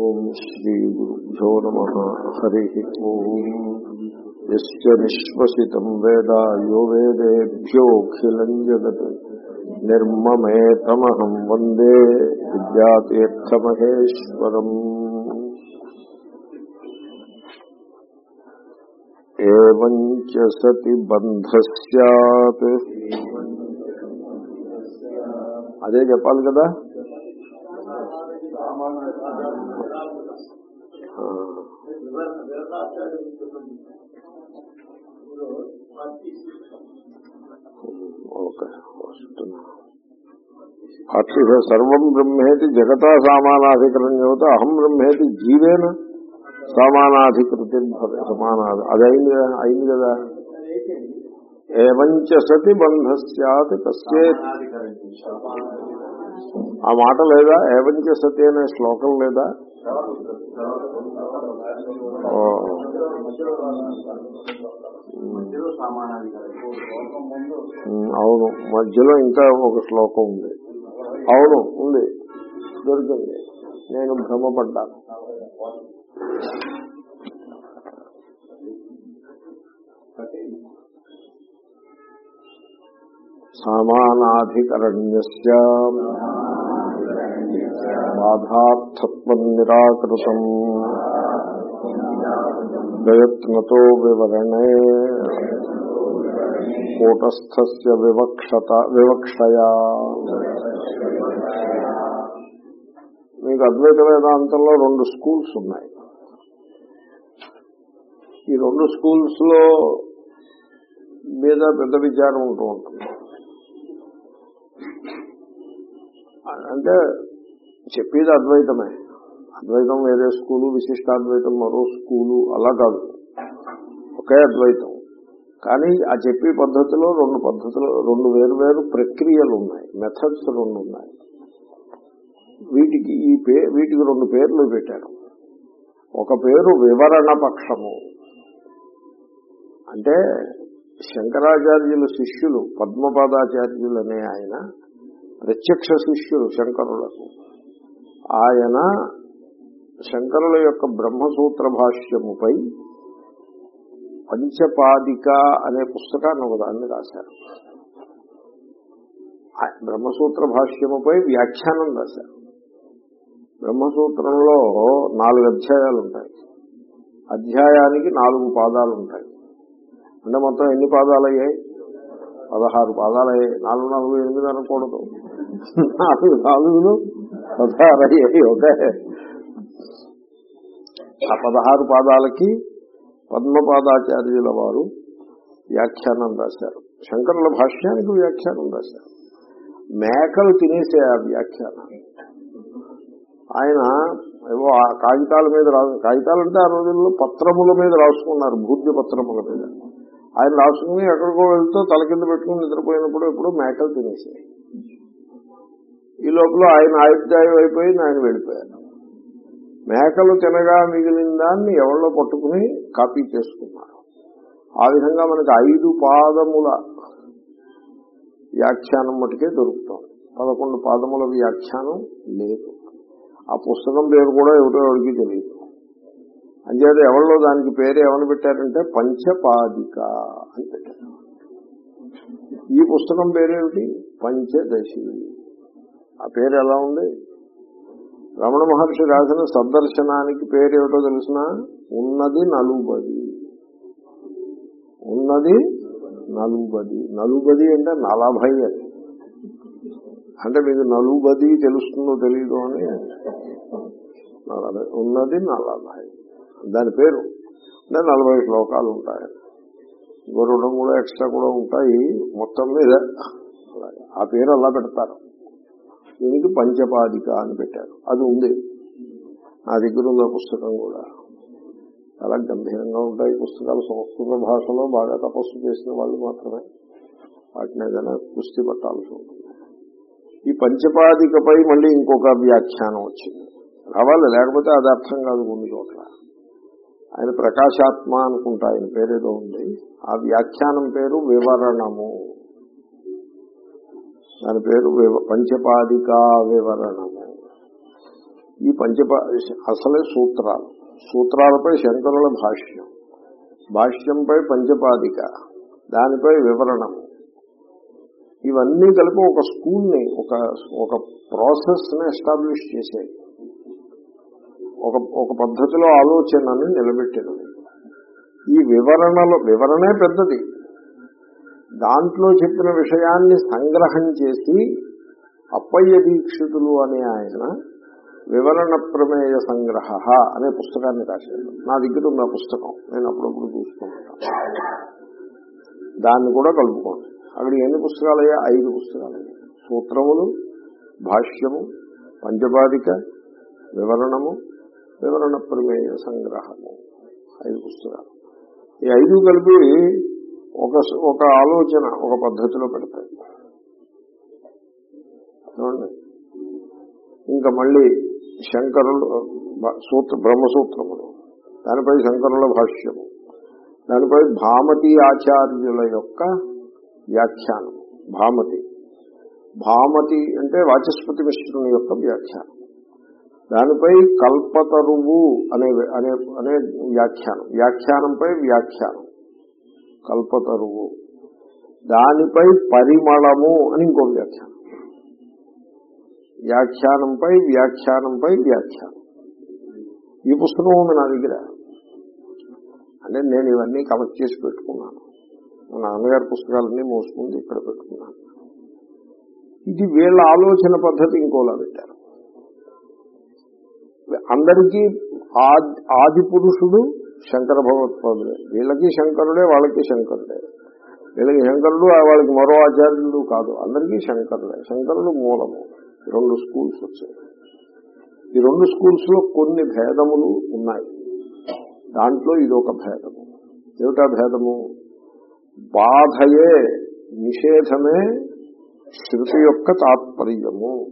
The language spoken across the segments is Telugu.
ఓం శ్రీ గురుభ్యో నమ. హరి ఓం. నిశ్వసితం వేద యో వేదేభ్యోఖిలం జగత్ నిర్మమేతమహం వందే విద్యాతీర్థమహేశ్వరం. ఏవం సతి బంధ సత్ అదే చెప్పాలి కదా? వస్తున్నా అక్షి సర్వం బ్రహ్మేతి జగతా సామానాధికరణ్యవత అహం బ్రహ్మేతి జీవేన సామానాధికృతి భవే సమానాది అది అయింది కదా అయింది కదా. ఏవంచ సతి బంధ సత్ కస్యే ఆ మాట లేదా? ఏవంచ సతి అనే శ్లోకం లేదా? ఓ. అవును. మధ్యలో ఇంకా ఒక శ్లోకం ఉంది. అవును ఉంది. దొరికింది. నేను భ్రమపడ్డాను సమానాధికరణ్య బాధార్థత్వం నిరాకృతం. ప్రయత్నతో వివరణే కూటస్థస్య వివక్షత వివక్షయా మీకు అద్వైత వేదాంతంలో రెండు స్కూల్స్ ఉన్నాయి. ఈ రెండు స్కూల్స్లో మీద పెద్ద విచారం ఉంటూ ఉంటుంది. అంటే చెప్పేది అద్వైతమే. అద్వైతం వేరే స్కూలు విశిష్టాద్వైతం మరో స్కూలు అలా కాదు. ఒకే అద్వైతం. కానీ ఆ చెప్పే పద్ధతిలో రెండు పద్ధతులు రెండు వేరు వేరు ప్రక్రియలు ఉన్నాయి. మెథడ్స్ రెండు ఉన్నాయి. వీటికి ఈ పే వీటికి రెండు పేర్లు పెట్టారు. ఒక పేరు వివరణ పక్షము. అంటే శంకరాచార్యుల శిష్యులు పద్మపాదాచార్యులు అనే ఆయన ప్రత్యక్ష శిష్యులు శంకరులకు. ఆయన శంకరుల యొక్క బ్రహ్మసూత్ర భాష్యముపై పంచపాదిక అనే పుస్తకాన్ని ఒకదాన్ని రాశారు. బ్రహ్మసూత్ర భాష్యముపై వ్యాఖ్యానం రాశారు. బ్రహ్మసూత్రంలో నాలుగు అధ్యాయాలు ఉంటాయి అధ్యాయానికి నాలుగు పాదాలు ఉంటాయి అంటే మొత్తం ఎన్ని పాదాలు అయ్యాయి పదహారు పాదాలు అయ్యాయి నాలుగు నాలుగు ఎనిమిది అనకూడదు. నాలుగు నాలుగులు పదహారు అయ్యాయి ఒకే ఆ పదహారు పాదాలకి పద్మపాదాచార్యుల వారు వ్యాఖ్యానం రాశారు. శంకరుల భాష్యానికి వ్యాఖ్యానం రాశారు. మేకలు తినేసే ఆ వ్యాఖ్యానం. ఆయన ఏవో ఆ కాగితాల మీద రా కాగితాలు అంటే ఆ రోజుల్లో పత్రముల మీద రాసుకున్నారు భూద్య పత్రముల మీద. ఆయన రాసుకుని ఎక్కడికో వెళ్తూ తల కింద పెట్టుకుని నిద్రపోయినప్పుడు ఎప్పుడు మేకలు తినేసాయి. ఈ లోపల ఆయన ఆయుర్దాయం అయిపోయి ఆయన వెళ్ళిపోయారు. మేకలు తినగా మిగిలిన దాన్ని ఎవరిలో పట్టుకుని కాపీ చేసుకున్నారు. ఆ విధంగా మనకి ఐదు పాదముల వ్యాఖ్యానం మటుకే దొరుకుతాం. పదకొండు పాదముల వ్యాఖ్యానం లేదు. ఆ పుస్తకం పేరు కూడా ఎవరో ఎవరికి తెలియదు. అంచేత ఎవరిలో దానికి పేరు ఏమని పెట్టారంటే పంచపాదిక అని పెట్టారు. ఈ పుస్తకం పేరేమిటి? పంచదశి. ఆ పేరు ఎలా ఉంది? రమణ మహర్షి రాసిన సందర్శనానికి పేరు తెలిసిన? ఉన్నది నలుబది. ఉన్నది నలుబది. నలుబది అంటే నలభై అది అంటే మీకు నలుబది తెలుస్తుందో తెలియదు అని నలభై. ఉన్నది నలభై. దాని పేరు. అంటే నలభై శ్లోకాలు ఉంటాయి. గొర్రెడం కూడా ఎక్స్ట్రా కూడా ఉంటాయి. మొత్తం మీద. ఆ పేరు అలా పెడతారు. దీనికి పంచపాదిక అని పెట్టారు. అది ఉంది. నా దగ్గర ఉన్న పుస్తకం కూడా. చాలా గంభీరంగా ఉంటాయి పుస్తకాలు. సంస్కృత భాషలో బాగా తపస్సు చేసిన వాళ్ళు మాత్రమే. వాటిని ఏదైనా కుస్తీ పట్టాల్సి ఉంటుంది. ఈ పంచపాదికపై మళ్ళీ ఇంకొక వ్యాఖ్యానం వచ్చింది. రావాలి లేకపోతే అది అర్థం కాదు కొన్ని చోట్ల. ఆయన ప్రకాశాత్మ అనుకుంటా ఆయన పేరేదో ఉంది. ఆ వ్యాఖ్యానం పేరు వివరణము. దాని పేరు పంచపాదికా వివరణము ఈ పంచపా అసలే సూత్రాలు. సూత్రాలపై శంకరుల భాష్యం. భాష్యంపై పంచపాదిక. దానిపై వివరణము ఇవన్నీ కలిపి ఒక స్కూల్ని ఒక ఒక ప్రాసెస్ని ఎస్టాబ్లిష్ చేసేది. ఒక ఒక పద్ధతిలో ఆలోచనని నిలబెట్టినవి ఈ వివరణలో వివరణే పెద్దది. దాంట్లో చెప్పిన విషయాన్ని సంగ్రహం చేసి అప్పయ్య దీక్షితులు అనే ఆయన వివరణ ప్రమేయ సంగ్రహ అనే పుస్తకాన్ని రాశాడు. నా దగ్గర ఉన్న పుస్తకం. నేను అప్పుడప్పుడు చూసుకుంటాను దాన్ని కూడా కలుపుకోండి. అక్కడ ఎన్ని పుస్తకాలయ్యా? ఐదు పుస్తకాలయ్యా. సూత్రములు భాష్యము పంచబాధిక వివరణము వివరణ ప్రమేయ సంగ్రహము. ఐదు పుస్తకాలు. ఈ ఐదు కలిపి ఒక ఒక ఆలోచన ఒక పద్ధతిలో పెడతాయి చూడండి. ఇంకా మళ్ళీ శంకరులు సూత్ర బ్రహ్మసూత్రములు. దానిపై శంకరుల భాష్యము. దానిపై భామతి ఆచార్యుల యొక్క వ్యాఖ్యానం. భామతి. భామతి అంటే వాచస్పతి మిశ్రుని యొక్క వ్యాఖ్యానం. దానిపై కల్పతరువు అనే అనే అనే వ్యాఖ్యానం. వ్యాఖ్యానంపై వ్యాఖ్యానం. కల్పతరువు. దానిపై పరిమళము అని ఇంకో వ్యాఖ్యానం. వ్యాఖ్యానంపై వ్యాఖ్యానంపై వ్యాఖ్యానం. ఈ పుస్తకం ఉంది నా దగ్గర. అంటే నేను ఇవన్నీ కలెక్ట్ చేసి పెట్టుకున్నాను. మా నాన్నగారి పుస్తకాలన్నీ మోసుకుంది ఇక్కడ పెట్టుకున్నాను. ఇది వీళ్ళ ఆలోచన పద్ధతి ఇంకోలా పెట్టారు. అందరికీ ఆది పురుషుడు శంకర భగవత్పాదులే వీళ్ళకి శంకరుడే వాళ్ళకి శంకరుడే. వీళ్ళకి శంకరుడు వాళ్ళకి మరో ఆచార్యులు కాదు. అందరికీ శంకరుడే. శంకరుడు మూలము. రెండు స్కూల్స్ వచ్చాయి. ఈ రెండు స్కూల్స్లో కొన్ని భేదములు ఉన్నాయి. దాంట్లో ఇది ఒక భేదము. ఏమిటా భేదము? బాధయే నిషేధమే శృతి యొక్క తాత్పర్యము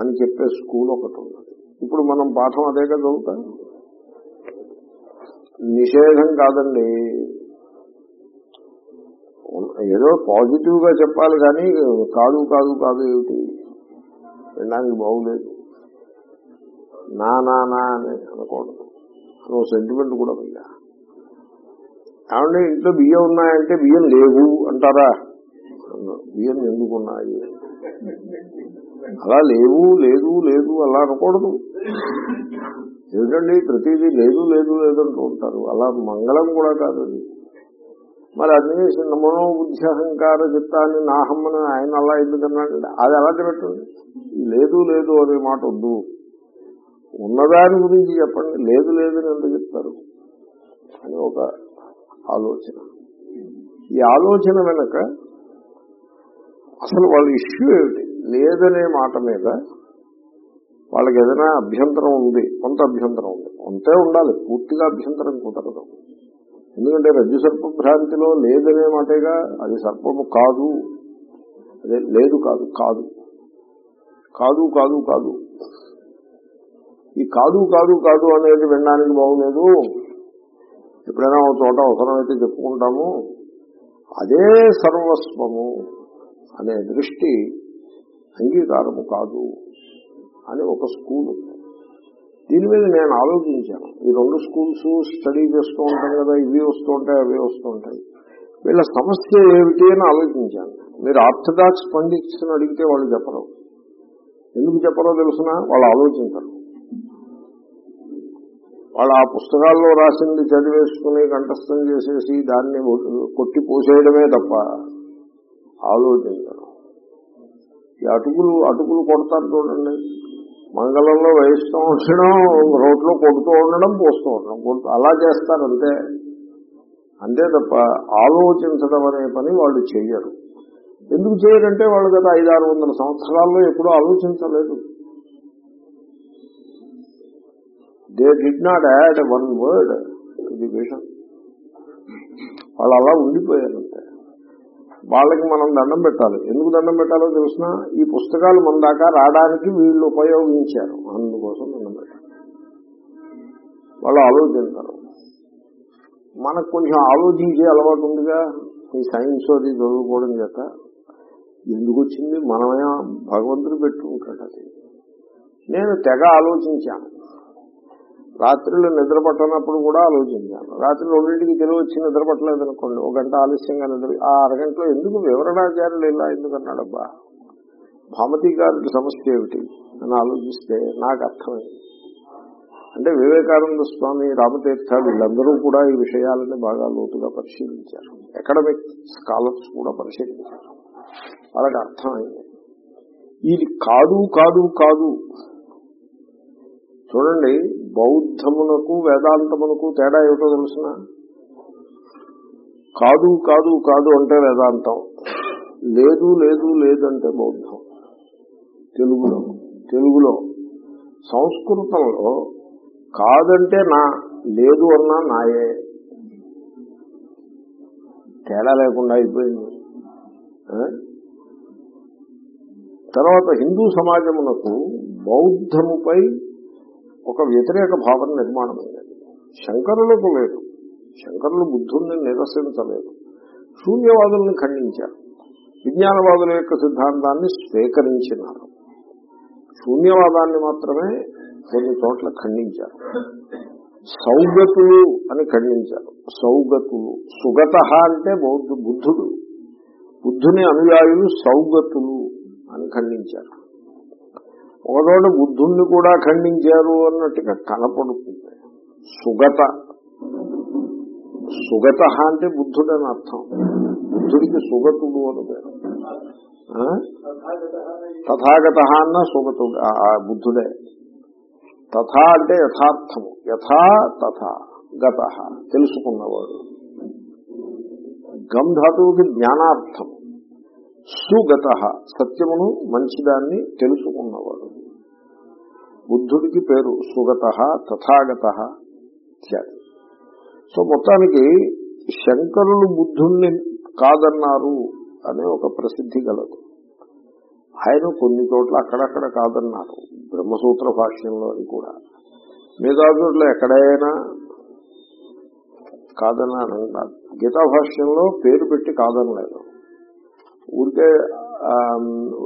అని చెప్పే స్కూల్ ఒకటి ఉన్నది. ఇప్పుడు మనం పాఠం అదేగా చదువుతాం? నిషేధం కాదండి. ఏదో పాజిటివ్గా చెప్పాలి కానీ కాదు కాదు కాదు ఏమిటి? వినడానికి బాగులేదు. నా నా నా అని అనకూడదు. అని సెంటిమెంట్ కూడా ఉందా? ఏమంటే ఇంట్లో బియ్యం ఉన్నాయంటే బియ్యం లేవు అంటారా? బియ్యం ఎందుకు ఉన్నాయి? అలా లేవు లేదు లేదు అలా అనకూడదు. ఏమిటండి ప్రతిదీ లేదు లేదు లేదు అంటూ ఉంటారు. అలా మంగళం కూడా కాదు అది. మరి అన్ని మనోబుద్ధి అహంకార చిత్తాన్ని నాహమ్మని ఆయన అలా ఎందుకన్నాడు అది అలా పెట్టండి లేదు లేదు అనే మాట వద్దు. ఉన్నదాని గురించి చెప్పండి. లేదు లేదని ఎందుకు చెప్తారు? అని ఒక ఆలోచన. ఈ ఆలోచన వెనక అసలు వాళ్ళ ఇష్యూ ఏమిటి? లేదనే మాట మీద వాళ్ళకి ఏదైనా అభ్యంతరం ఉంది కొంత అభ్యంతరం ఉంది. కొంతే ఉండాలి పూర్తిగా అభ్యంతరం కుదరదు. ఎందుకంటే రజ్జు సర్పభ్రాంతిలో లేదనే మాటేగా అది సర్పము కాదు. అదే లేదు కాదు కాదు. కాదు కాదు కాదు. ఈ కాదు కాదు కాదు అనేది వినడానికి బాగులేదు ఎప్పుడైనా ఒక చోట అవసరమైతే చెప్పుకుంటాము. అదే సర్వస్వము అనే దృష్టి అంగీకారము కాదు. అని ఒక స్కూల్ దీని మీద నేను ఆలోచించాను. ఈ రెండు స్కూల్స్ స్టడీ చేస్తూ ఉంటాం కదా ఇవి వస్తూ ఉంటాయి అవి వస్తూ ఉంటాయి. వీళ్ళ సమస్య ఏమిటి అని ఆలోచించాను. మీరు ఆర్థడాక్స్ పండిట్స్ అడిగితే వాళ్ళు చెప్పరు. ఎందుకు చెప్పరో తెలుసిన? వాళ్ళు ఆలోచించరు. వాళ్ళు ఆ పుస్తకాల్లో రాసింది చదివేసుకుని కంఠస్థం చేసేసి దాన్ని కొట్టి పోసేయడమే తప్ప ఆలోచించరు. ఈ అటుకులు అటుకులు కొడతారు చూడండి. మంగళంలో వేయిస్తూ ఉండడం రోడ్లో కొడుతూ ఉండడం పోస్తూ ఉండడం కొడుతూ అలా చేస్తారంతే అంతే. తప్ప ఆలోచించడం అనే పని వాళ్ళు చేయరు ఎందుకు చేయరంటే వాళ్ళు గత ఐదారు వందల సంవత్సరాల్లో ఎప్పుడూ ఆలోచించలేదు. They did not add one word ఇది విషయం వాళ్ళు అలా ఉండిపోయారంతే వాళ్ళకి మనం దండం పెట్టాలి. ఎందుకు దండం పెట్టాలో తెలిసిన ఈ పుస్తకాలు మన దాకా రావడానికి వీళ్ళు ఉపయోగించారు. అందుకోసం దండం పెట్టాలి. వాళ్ళు ఆలోచించారు. మనకు కొంచెం ఆలోచించే అలవాటు ఉందిగా. ఈ సైన్స్ అది చదువుకోవడం చేత ఎందుకు వచ్చింది? మనమే భగవంతుడు పెట్టుకుంటాడు అది. నేను తెగ ఆలోచించాను. రాత్రులు నిద్ర పట్టనప్పుడు కూడా ఆలోచించాను. రాత్రి రెండింటికి తెలివి వచ్చి నిద్ర పట్టలేదు అనుకోండి. ఒక గంట ఆలస్యంగా నిద్ర ఆ అరగంటలో ఎందుకు వివరణాచార్యులు ఇలా ఎందుకన్నాడబ్బా? భామతి గారి సమస్య ఏమిటి? అని ఆలోచిస్తే నాకు అర్థమైంది. అంటే వివేకానంద స్వామి రామతీర్థ వీళ్ళందరూ కూడా ఈ విషయాలని బాగా లోతుగా పరిశీలించారు. అకాడమిక్ స్కాలర్స్ కూడా పరిశీలించారు. వాళ్ళకి అర్థమైంది. ఇది కాదు కాదు కాదు. చూడండి బౌద్ధమునకు వేదాంతమునకు తేడా ఏమిటో తెలుసిన? కాదు కాదు కాదు అంటే వేదాంతం. లేదు లేదు లేదంటే బౌద్ధం. తెలుగులో తెలుగులో. సంస్కృతంలో కాదంటే నా లేదు అన్నా నాయే. తేడా లేకుండా అయిపోయింది. తర్వాత హిందూ సమాజమునకు బౌద్ధముపై ఒక వ్యతిరేక భావన నిర్మాణమైనది. శంకరులకు లేదు. శంకరులు బుద్ధుల్ని నిరసించలేదు. శూన్యవాదుల్ని ఖండించారు. విజ్ఞానవాదుల యొక్క సిద్ధాంతాన్ని స్వీకరించినారు. శూన్యవాదాన్ని మాత్రమే కొన్ని చోట్ల ఖండించారు. సౌగతులు అని ఖండించారు. సౌగతులు. సుగత అంటే బౌద్ధ బుద్ధుడు. బుద్ధుని అనుయాయులు సౌగతులు అని ఖండించారు. ఒకరోజు బుద్ధుణ్ణి కూడా ఖండించారు అన్నట్టుగా కనపడుతుంది. సుగత. సుగత అంటే బుద్ధుడు అని అర్థం. బుద్ధుడికి సుగతుడు అని పేరు. ఆ? తథాగత అన్న సుగతుడు బుద్ధుడే. తథా అంటే యథార్థము. యథా తథా గత తెలుసుకున్నవాడు. గమ్ ధాతువుకి జ్ఞానార్థం. సుగత సత్యమును మంచిదాన్ని తెలుసుకున్నవాడు. బుద్ధుడికి పేరు సుగత తథాగత ఇత్యాది. సో మొత్తానికి శంకరులు బుద్ధుణ్ణి కాదన్నారు అనే ఒక ప్రసిద్ధి గలదు. ఆయన కొన్ని చోట్ల అక్కడక్కడ కాదన్నారు బ్రహ్మసూత్ర భాష్యంలో అని కూడా. మిగతా చోట్ల ఎక్కడైనా కాదని గీతా భాష్యంలో పేరు పెట్టి కాదనలేదు. ఊరికే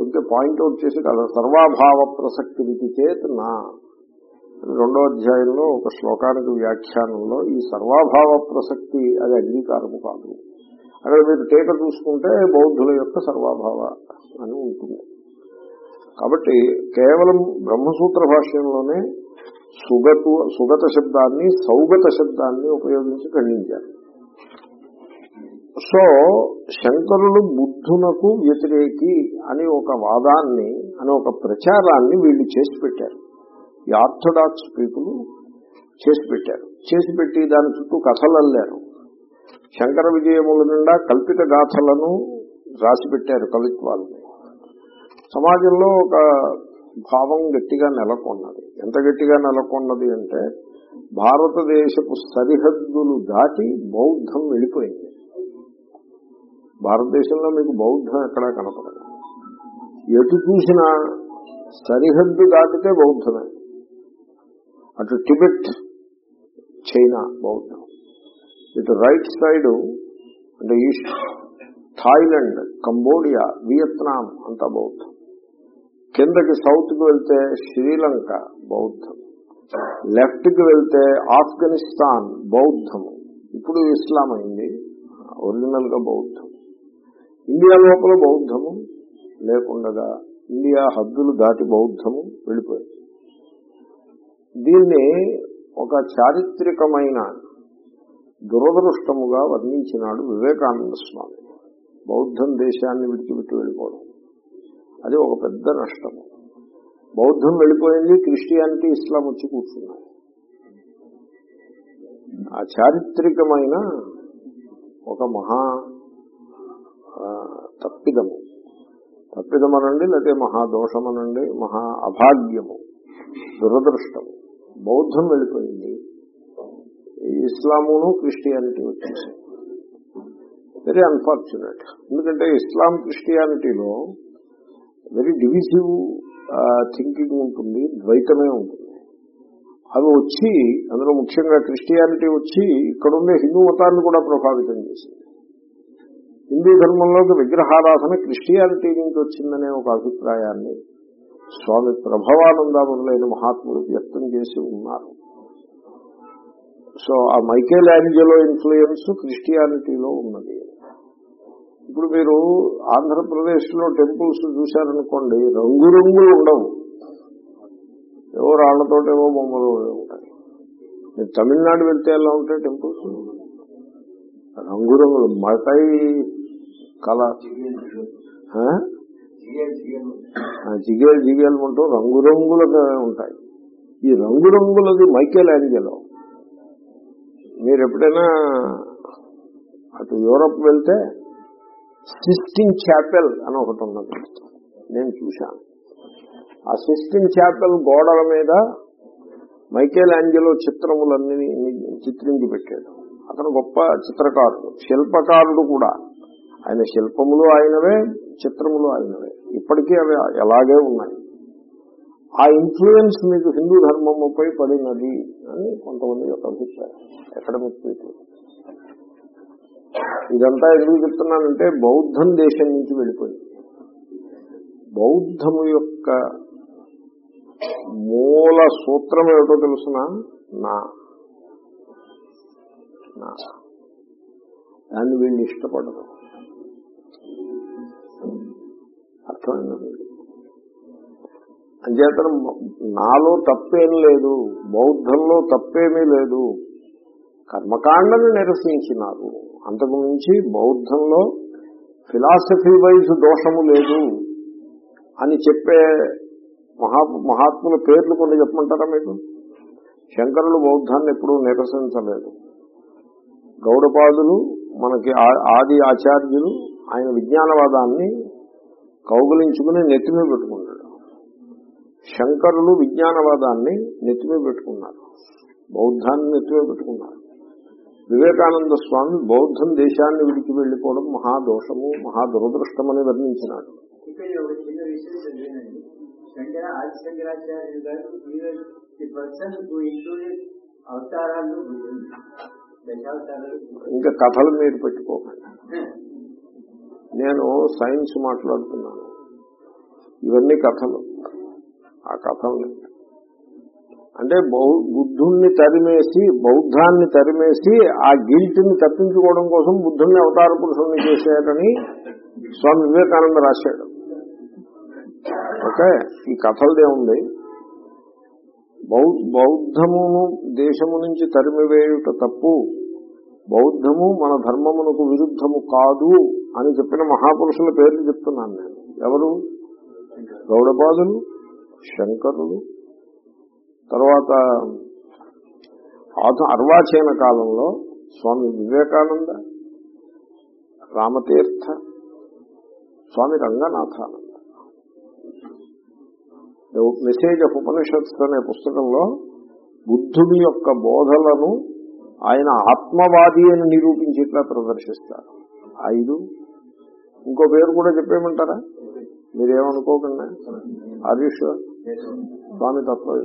ఇంకా పాయింట్అవుట్ చేసి కాదు సర్వాభావ ప్రసక్తి ఇది చేత్ నా. రెండో అధ్యాయంలో ఒక శ్లోకానికి వ్యాఖ్యానంలో ఈ సర్వాభావ ప్రసక్తి అది అంగీకారము కాదు. అక్కడ మీరు టేక చూసుకుంటే బౌద్ధుల యొక్క సర్వాభావ అని ఉంటుంది. కాబట్టి కేవలం బ్రహ్మసూత్ర భాష్యంలోనే సుగతు సుగత శబ్దాన్ని సౌగత శబ్దాన్ని ఉపయోగించి ఖండించారు. సో శంకరులు బుద్ధునకు వ్యతిరేకి అని ఒక వాదాన్ని అని ఒక ప్రచారాన్ని వీళ్ళు చేసి పెట్టారు. ఈ ఆర్థడాక్స్ పీపుల్ చేసి పెట్టారు. చేసి పెట్టి దాని చుట్టూ కథలు అల్లారు శంకర విజయముల నిండా కల్పిత గాథలను రాసి పెట్టారు కవిత్వాలని. సమాజంలో ఒక భావం గట్టిగా నెలకొన్నది. ఎంత గట్టిగా నెలకొన్నది అంటే భారతదేశపు సరిహద్దులు దాటి బౌద్ధం వెళ్ళిపోయింది. భారతదేశంలో మీకు బౌద్ధం ఎక్కడా కనపడదు. ఎటు చూసినా సరిహద్దు దాటితే బౌద్ధమే. అటు టిబెట్ చైనా బౌద్ధం. ఇటు రైట్ సైడ్ అంటే ఈస్ట్ థాయిలాండ్ కంబోడియా వియత్నాం అంతా బౌద్ధం. కిందకి సౌత్కి వెళ్తే శ్రీలంక బౌద్ధం. లెఫ్ట్కి వెళ్తే ఆఫ్ఘనిస్తాన్ బౌద్ధము. ఇప్పుడు ఇస్లాం అయింది ఒరిజినల్గా బౌద్ధం. ఇండియా లోపల బౌద్ధము లేకుండగా ఇండియా హద్దులు దాటి బౌద్ధము వెళ్ళిపోయింది దీన్ని ఒక చారిత్రకమైన దురదృష్టముగా వర్ణించినాడు వివేకానంద స్వామి. బౌద్ధం దేశాన్ని విడిచిపెట్టి వెళ్ళిపోవడం. అది ఒక పెద్ద నష్టము. బౌద్ధం వెళ్ళిపోయింది క్రిస్టియానిటీ ఇస్లాం వచ్చి కూర్చున్నాయి. ఆ చారిత్రకమైన ఒక మహా తప్పిదము. తప్పిదమనండి లేకపోతే మహాదోషమనండి మహా అభాగ్యము దురదృష్టము. బౌద్ధం వెళ్ళిపోయింది. ఇస్లామును క్రిస్టియానిటీ వచ్చింది వెరీ అన్ఫార్చునేట్ ఎందుకంటే ఇస్లాం క్రిస్టియానిటీలో వెరీ డివిజివ్ థింకింగ్ ఉంటుంది ద్వైతమే ఉంటుంది. అవి వచ్చి అందులో ముఖ్యంగా క్రిస్టియానిటీ వచ్చి ఇక్కడుండే హిందూ మతాన్ని కూడా ప్రభావితం చేసింది. హిందూ ధర్మంలోకి విగ్రహారాధన క్రిస్టియానిటీ నుంచి వచ్చిందనే ఒక అభిప్రాయాన్ని స్వామి ప్రభవానంద మొదలైన మహాత్ములు వ్యక్తం చేసి ఉన్నారు. సో ఆ మైకేల్ యాంజలో ఇన్ఫ్లుయెన్స్ క్రిస్టియానిటీలో ఉన్నది. ఇప్పుడు మీరు ఆంధ్రప్రదేశ్లో టెంపుల్స్ చూశారనుకోండి రంగురంగులు ఉండవు. ఏవో రాళ్ళతోటేవో బొమ్మలు ఉంటాయి. మీరు తమిళనాడు వెళ్తే ఎలా ఉంటాయి టెంపుల్స్? రంగురంగులు మటై కళ. జిగేల్ జిగేల్ అంటూ రంగురంగులుగా ఉంటాయి. ఈ రంగురంగులది మైకేల్ యాంజలో. మీరు ఎప్పుడైనా అటు యూరప్ వెళ్తే సిస్టిన్ చాపెల్ అని ఒకటి ఉన్నది. నేను చూశాను. ఆ సిస్టిన్ చాపెల్ గోడల మీద మైకేల్ యాంజలో చిత్రములన్నీ చిత్రించి పెట్టాడు అతను గొప్ప చిత్రకారుడు శిల్పకారుడు కూడా. ఆయన శిల్పములు ఆయనవే చిత్రములు ఆయనవే. ఇప్పటికీ అవి ఎలాగే ఉన్నాయి. ఆ ఇన్ఫ్లుయెన్స్ మీకు హిందూ ధర్మముపై పడినది అని కొంతమంది యొక్క అభిప్రాయం. అకాడమిక్ పీపుల్ ఇదంతా ఎందుకు చెప్తున్నానంటే బౌద్ధం దేశం నుంచి వెళ్ళిపోయింది. బౌద్ధము యొక్క మూల సూత్రం ఏమిటో తెలుసిన? నా. దాన్ని వీళ్ళు ఇష్టపడరు. అర్థమైంది? అంచేతన నాలో తప్పేం లేదు బౌద్ధంలో తప్పేమీ లేదు. కర్మకాండని నిరసించినారు. అంతకు మించి బౌద్ధంలో ఫిలాసఫీ వైజ్ దోషము లేదు అని చెప్పే మహా మహాత్ముల పేర్లు కొన్ని చెప్పమంటారా మీకు? శంకరులు బౌద్ధాన్ని ఎప్పుడూ నిరసించలేదు. గౌడపాదులు మనకి ఆది ఆచార్యులు ఆయన విజ్ఞానవాదాన్ని కౌగులించుకుని నెత్తిమీ పెట్టుకున్నాడు. శంకరులు విజ్ఞానవాదాన్ని నెత్తిమీ పెట్టుకున్నారు. బౌద్ధాన్ని నెత్తిమీ పెట్టుకున్నారు. వివేకానంద స్వామి బౌద్ధం దేశాన్ని విడిచి వెళ్ళిపోవడం మహాదోషము మహా దురదృష్టమని వర్ణించినాడు. ఇక్కడ ఒక చిన్న విషయం చదివానండి శంకర ఆది శంకరాచార్య గారు ది పర్సన్ హూ ఇంక్లూడెడ్ అవతారాలు బుద్ధుడు దశావతారాలు. ఇంకా కథలు మీరు పెట్టుకోకండి. నేను సైన్స్ మాట్లాడుతున్నాను. ఇవన్నీ కథలు. ఆ కథలు అంటే బౌ బుద్ధుణ్ణి తరిమేసి బౌద్ధాన్ని తరిమేసి ఆ గిల్ట్ని తప్పించుకోవడం కోసం బుద్ధుణ్ణి అవతార పురుషుణ్ణి చేశాడని స్వామి వివేకానంద రాశాడు. ఓకే? ఈ కథలదే ఉంది బౌద్ధమును దేశము నుంచి తరిమివేయుట తప్పు. బౌద్ధము మన ధర్మమునకు విరుద్ధము కాదు అని చెప్పిన మహాపురుషుల పేర్లు చెప్తున్నాను నేను. ఎవరు? గౌడపాదులు శంకరులు. తర్వాత అర్వాచీన కాలంలో స్వామి వివేకానంద రామతీర్థ స్వామి రంగనాథానంద. మెసేజ్ ఆఫ్ ఉపనిషత్స్ అనే పుస్తకంలో బుద్ధుడి యొక్క బోధలను ఆయన ఆత్మవాది అని నిరూపించేట్లా ప్రదర్శిస్తారు. ఐదు. ఇంకో పేరు కూడా చెప్పేయమంటారా? మీరేమనుకోకుండా? హరీష్ స్వామి తత్వ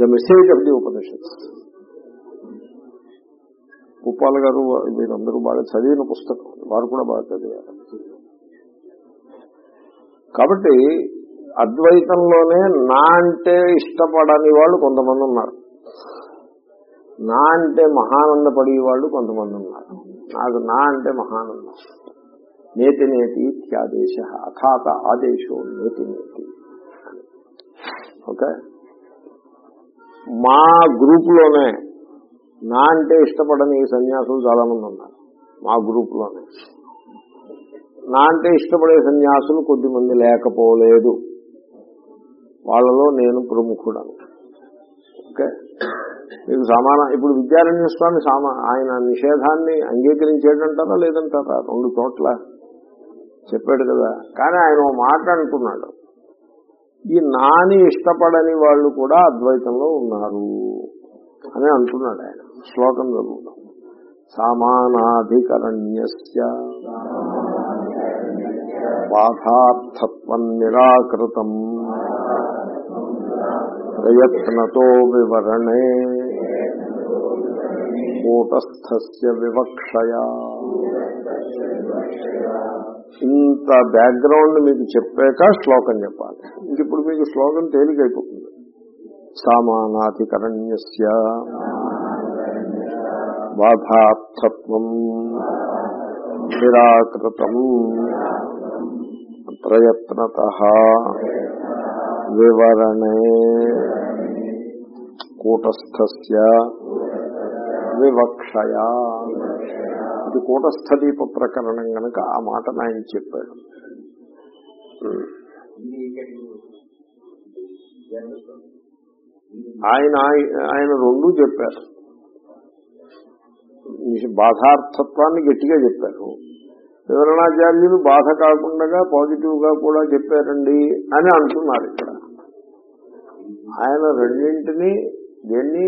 the message of the Upanishad Gopal garu మీరందరూ బాగా చదివిన పుస్తకం. వారు కూడా బాగా చదివారు. కాబట్టి అద్వైతంలోనే నా అంటే ఇష్టపడని వాళ్ళు కొంతమంది ఉన్నారు. నా అంటే మహానందపడే వాళ్ళు కొంతమంది ఉన్నారు. నాకు నా అంటే మహానందం. నేతి నేతి ఇత్యాదేశ. అథాత ఆదేశో నేతి నేతి. ఓకే? మా గ్రూప్లోనే నా అంటే ఇష్టపడని సన్యాసులు చాలా మంది ఉన్నారు. మా గ్రూప్లోనే. నా అంటే ఇష్టపడే సన్యాసులు కొద్దిమంది లేకపోలేదు. వాళ్ళలో నేను ప్రముఖుడను. ఓకే? మీకు సమాన ఇప్పుడు విద్యారణ్య స్వామి సామా ఆయన నిషేధాన్ని అంగీకరించేటంటారా లేదంటారా? రెండు చోట్ల చెప్పాడు కదా. కానీ ఆయన ఓ మాట అంటున్నాడు. ఈ నాని ఇష్టపడని వాళ్ళు కూడా అద్వైతంలో ఉన్నారు అని అంటున్నాడు ఆయన. శ్లోకం చదువుతాం సమానాధికరణ్య బాధార్థత్వం నిరాకృతం ప్రయత్నతో వివరణే. కూటస్థస్య వివక్షయా. ఇంత బ్యాక్గ్రౌండ్ మీకు చెప్పాక శ్లోకం చెప్పాలి. ఇంక ఇప్పుడు మీకు శ్లోకం తేలికైపోతుంది. సామానాధికరణ్యస్య. బాధార్థత్వం నిరాకృతం. ప్రయత్నత. వివరణే కూటస్థస్య వివక్షయా. ఇది కూటస్థ దీప ప్రకరణం గనక ఆ మాట ఆయన చెప్పాడు. ఆయన ఆయన రెండు చెప్పారు. బాధార్థత్వాన్ని గట్టిగా చెప్పారు. వివరణాచార్యులు బాధ కాకుండా పాజిటివ్గా కూడా చెప్పారండి అని అంటున్నారు ఇక్కడ. ఆయన రెండింటినీ దేన్ని?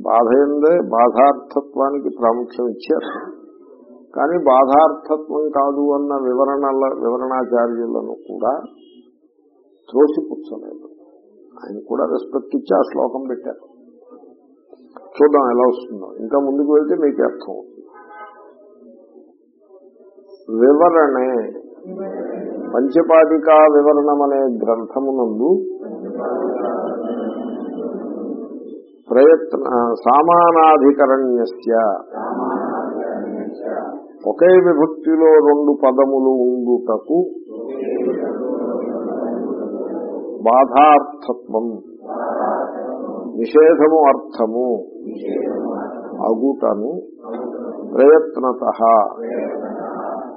బాధ ఎందే బాధార్థత్వానికి ప్రాముఖ్యం ఇచ్చారు. కానీ బాధార్థత్వం కాదు అన్న వివరణల వివరణాచార్యులను కూడా త్రోసిపుచ్చలేదు. ఆయన కూడా రెస్పెక్ట్ ఇచ్చి ఆ శ్లోకం పెట్టారు. చూద్దాం ఎలా వస్తుందో. ఇంకా ముందుకు వెళ్తే మీకు అర్థం అవుతుంది వివరణే. పంచపాదికా వివరణమనే గ్రంథమునందు ప్రయత్న సామానాధికరణ్యస్య. ఒకే విభక్తిలో రెండు పదములు ఉండుటకు బాధార్థత్వం నిషేధము అర్థము అగుటను ప్రయత్నత.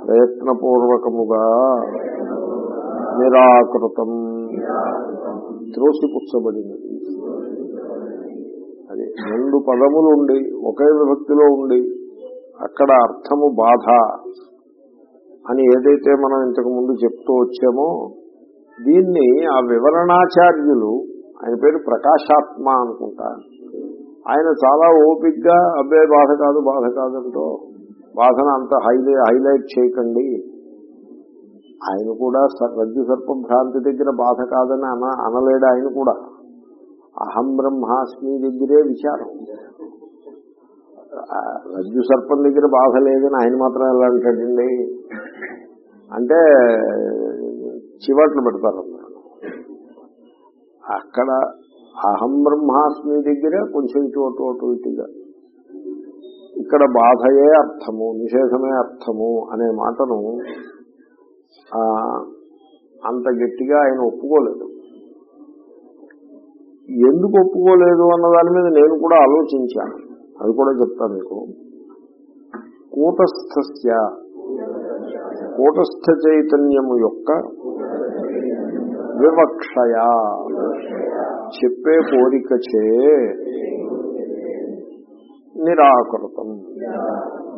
ప్రయత్నపూర్వకముగా నిరాకృతం. త్రోసిపుచ్చబడినది అది రెండు పదములు ఉండి ఒకే విభక్తిలో ఉండి అక్కడ అర్థము బాధ అని ఏదైతే మనం ఇంతకు ముందు చెప్తూ వచ్చామో దీన్ని ఆ వివరణాచార్యులు ఆయన పేరు ప్రకాశాత్మ అనుకుంటా ఆయన చాలా ఓపిక్గా అబ్బే బాధ కాదు బాధ కాదంటూ బాధను అంత హైలై హైలైట్ చేయకండి. ఆయన కూడా రజ్జు సర్ప భ్రాంతి దగ్గర బాధ కాదని అన అనలేడు ఆయన కూడా. అహం బ్రహ్మాస్మి దగ్గరే విచారం. రజ్జు సర్పం దగ్గర బాధ లేదని ఆయన మాత్రం ఎలా అంటాడండి అంటే చివట్లు పెడతారు అక్కడ అహం బ్రహ్మాస్మి దగ్గర కొంచెం ఇటు అటు అటు ఇటుగా ఇక్కడ బాధయే అర్థము నిషేధమే అర్థము అనే మాటను ఆ, అంత గట్టిగా ఆయన ఒప్పుకోలేదు. ఎందుకు ఒప్పుకోలేదు అన్న దాని మీద నేను కూడా ఆలోచించాను. అది కూడా చెప్తాను మీకు. కూటస్థస్య కూటస్థ చైతన్యము యొక్క వివక్షయా. చెప్పే కోరికచే నిరాకృతం.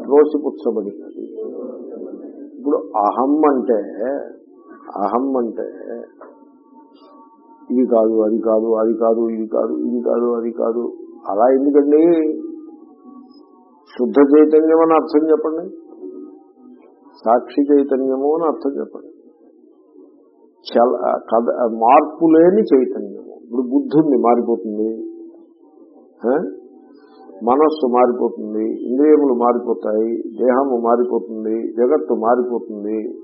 రోసిపుచ్చబడినది ఇప్పుడు అహం అంటే అహం అంటే ఇది కాదు అది కాదు అది కాదు ఇది కాదు ఇది కాదు అది కాదు. అలా ఎందుకండి? శుద్ధ చైతన్యం అని అర్థం చెప్పండి. సాక్షి చైతన్యము అని అర్థం చెప్పండి. చల కథ మార్పు లేని చైతన్యము. ఇప్పుడు బుద్ధుంది మారిపోతుంది. ఆ? మనస్సు మారిపోతుంది ఇంద్రియములు మారిపోతాయి దేహము మారిపోతుంది జగత్తు మారిపోతుంది.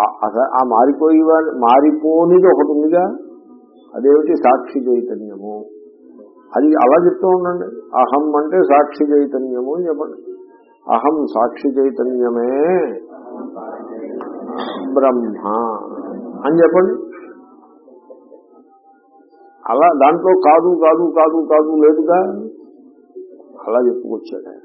ఆ- అస- ఆ మారిపోయి మారిపోనిది ఒకటి ఉందిగా? అదేమిటి? సాక్షి చైతన్యము. అది అలా చెప్తూ ఉండండి. అహం అంటే సాక్షి చైతన్యము అని చెప్పండి. అహం సాక్షి చైతన్యమే. బ్రహ్మ అని చెప్పండి. అలా దాంట్లో కాదు కాదు కాదు కాదు లేదుగా? అలా చెప్పుకొచ్చాడు ఆయన.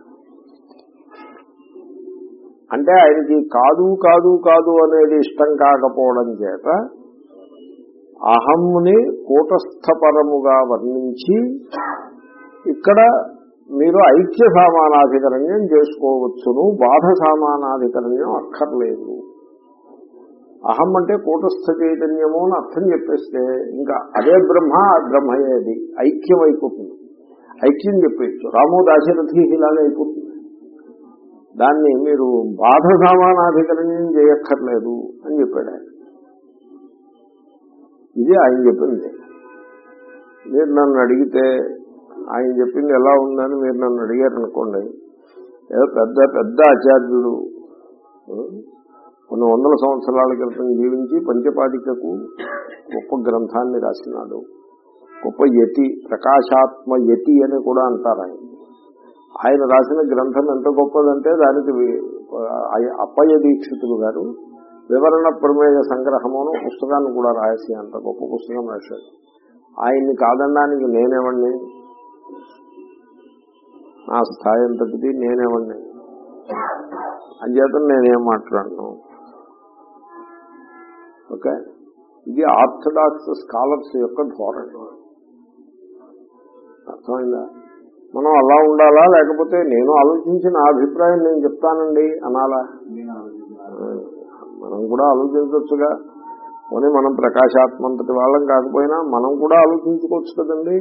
అంటే ఆయనకి కాదు కాదు కాదు అనేది ఇష్టం కాకపోవడం చేత అహంని కూటస్థపరముగా వర్ణించి ఇక్కడ మీరు ఐక్య సామానాధికరణ్యం చేసుకోవచ్చును బాధ సామానాధికరణ్యం అక్కర్లేదు. అహం అంటే కూటస్థ చైతన్యము అని అర్థం చెప్పేస్తే ఇంకా అదే బ్రహ్మ ఆ బ్రహ్మయే ఐక్యం అయిపోతుంది ఐక్యం చెప్పేయచ్చు రామో దాశరథి ఇలాగే అయిపోతుంది. దాన్ని మీరు బాధ సామానాధికరణ్యం చేయక్కర్లేదు అని చెప్పాడు ఆయన. ఇది ఆయన చెప్పింది. మీరు నన్ను అడిగితే ఆయన చెప్పింది ఎలా ఉందని మీరు నన్ను అడిగారు అనుకోండి ఏదో పెద్ద పెద్ద ఆచార్యుడు కొన్ని వందల సంవత్సరాల క్రితం జీవించి పంచపాదికకు గొప్ప గ్రంథాన్ని రాసినాడు. గొప్ప యతి ప్రకాశాత్మ యతి అని కూడా అంటారు ఆయన. ఆయన రాసిన గ్రంథం ఎంత గొప్పదంటే దానికి అప్పయ్య దీక్షితులు గారు వివరణ ప్రమేయ సంగ్రహమును పుస్తకాన్ని కూడా రాసి అంత గొప్ప పుస్తకం రాశాడు ఆయన్ని కాదనడానికి నేనేవండి నా స్థాయి ఎంతటిది? నేనేవండి అంచేత నేనేం మాట్లాడను? ఓకే? ఇది ఆర్థడాక్స్ స్కాలర్స్ యొక్క ధోరణి. అర్థమైందా? మనం అలా ఉండాలా? లేకపోతే నేను ఆలోచించిన ఆ అభిప్రాయం నేను చెప్తానండి అనాలా? మనం కూడా ఆలోచించవచ్చుగా పోనీ మనం ప్రకాశాత్మంతటి వాళ్ళం కాకపోయినా మనం కూడా ఆలోచించుకోవచ్చు కదండి.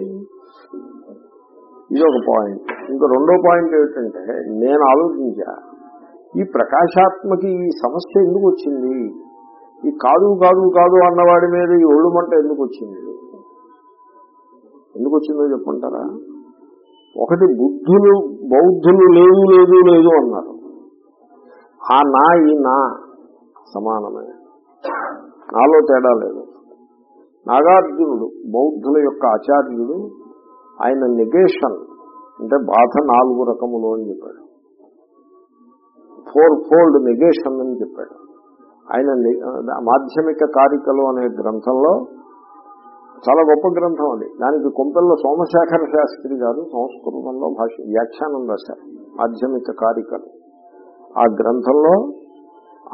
ఇది ఒక పాయింట్. ఇంకా రెండో పాయింట్ ఏమిటంటే నేను ఆలోచించా ఈ ప్రకాశాత్మకి ఈ సమస్య ఎందుకు వచ్చింది? ఈ కాదు కాదు కాదు అన్నవాడి మీద ఈ ఒళ్ళు మంట ఎందుకు వచ్చింది? ఎందుకు వచ్చిందో చెప్పంటారా ఒకటి బుద్ధులు బౌద్ధులు లేవు లేదు లేదు అన్నారు. ఆ నా ఈ నా సమానమే. నాలో తేడా లేదు. నాగార్జునుడు బౌద్ధుల యొక్క ఆచార్యుడు ఆయన నెగేషన్ అంటే బాధ నాలుగు రకములు అని చెప్పాడు. ఫోర్ ఫోల్డ్ నెగేషన్ అని చెప్పాడు. ఆయన మాధ్యమిక కారికలు అనే గ్రంథంలో చాలా గొప్ప గ్రంథం అది. దానికి కొంపెల్లో సోమశేఖర శాస్త్రి గారు సంస్కృతంలో భాష వ్యాఖ్యానం రాశారు. మాధ్యమిక కారికలు. ఆ గ్రంథంలో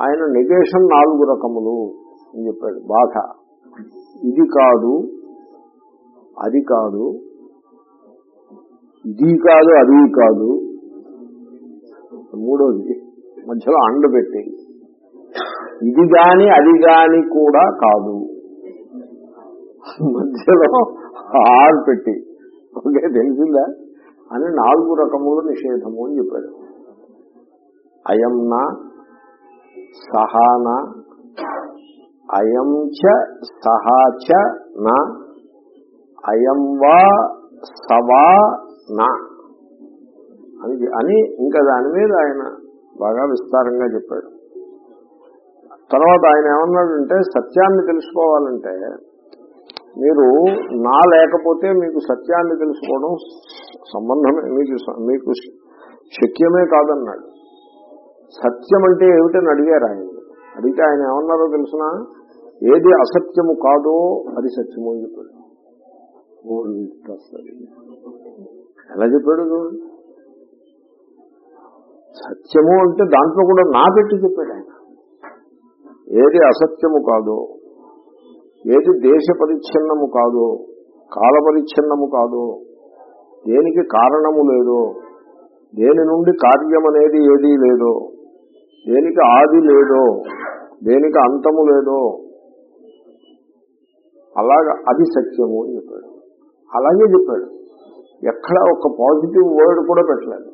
ఆయన నెగేషన్ నాలుగు రకములు అని చెప్పాడు. బాధ. ఇది కాదు అది కాదు ఇది కాదు అది కాదు. మూడోది మధ్యలో అండ పెట్టి ఇది గాని అది గాని కూడా కాదు. మధ్యలో ఆరు పెట్టి. ఓకే తెలిసిందా? అని నాలుగు రకముల నిషేధము అని చెప్పాడు. అయంనా సహానా సహాన అయం చ సహా చ నా అయం వా సవా నా. అని అని ఇంకా దాని మీద ఆయన బాగా విస్తారంగా చెప్పాడు. తర్వాత ఆయన ఏమన్నాడంటే సత్యాన్ని తెలుసుకోవాలంటే మీరు నా లేకపోతే మీకు సత్యాన్ని తెలుసుకోవడం సంబంధమే మీకు మీకు శక్యమే కాదన్నాడు. సత్యం అంటే ఏమిటని అడిగారు ఆయన. అడిగితే ఆయన ఏమన్నారో తెలిసిన? ఏది అసత్యము కాదో అది సత్యము అని చెప్పాడు. ఓ, ఎలా చెప్పాడు చూడండి సత్యము అంటే దాంట్లో కూడా నా పెట్టి చెప్పాడు ఆయన. ఏది అసత్యము కాదో ఏది దేశ పరిచ్ఛిన్నము కాదో కాల పరిచ్ఛిన్నము కాదో దేనికి కారణము లేదో దేని నుండి కార్యం అనేది ఏదీ లేదో దేనికి ఆది లేదో దేనికి అంతము లేదో అలాగా అది సత్యము అని చెప్పాడు. అలాగే చెప్పాడు. ఎక్కడ ఒక పాజిటివ్ వర్డ్ కూడా పెట్టలేదు.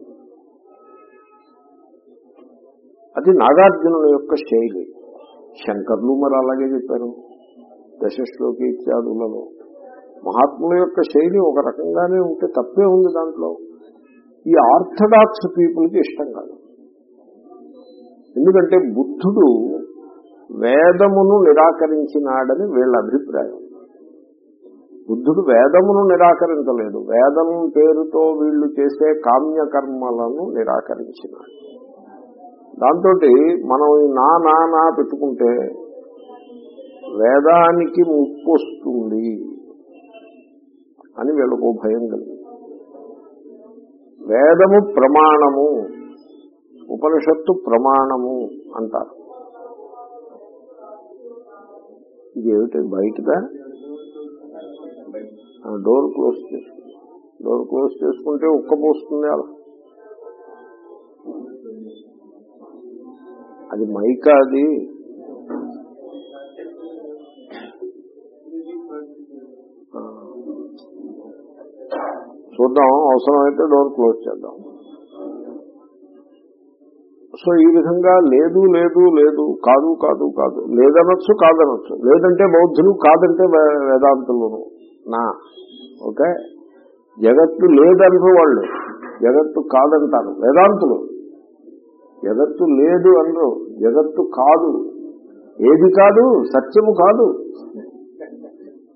అది నాగార్జునుల యొక్క శైలి. శంకర్లు మరి అలాగే చెప్పారు. దశశ్లోకి ఇత్యాదులను. మహాత్ముల యొక్క శైలి ఒక రకంగానే ఉంటే తప్పే ఉంది దాంట్లో. ఈ ఆర్థడాక్స్ పీపుల్కి ఇష్టం కాదు. ఎందుకంటే బుద్ధుడు వేదమును నిరాకరించినాడని వీళ్ళ అభిప్రాయం. బుద్ధుడు వేదమును నిరాకరించలేదు. వేదం పేరుతో వీళ్ళు చేసే కామ్యకర్మలను నిరాకరించినాడు. దాంతో మనం ఈ నా నా పెట్టుకుంటే వేదానికి ముప్పు వస్తుంది అని వీళ్ళకు భయం కలిగింది. వేదము ప్రమాణము ఉపనిషత్తు ప్రమాణము అంటారు. ఇది ఏమిటి? బయటదా? ఆ, డోర్ క్లోజ్ చేసుకుంది. డోర్ క్లోజ్ చేసుకుంటే ఉక్క పోస్తుంది అలా. అది మైకా అది. చూద్దాం అవసరమైతే డోర్ క్లోజ్ చేద్దాం. సో ఈ విధంగా లేదు లేదు లేదు కాదు కాదు కాదు లేదనొచ్చు కాదనొచ్చు. లేదంటే బౌద్ధులు కాదంటే వేదాంతులు వేదాంతులను. నా ఓకే? జగత్తు లేదనరు వాళ్ళు జగత్తు కాదంటారు. వేదాంతులు జగత్తు లేదు అనరు జగత్తు కాదు. ఏది కాదు సత్యము కాదు.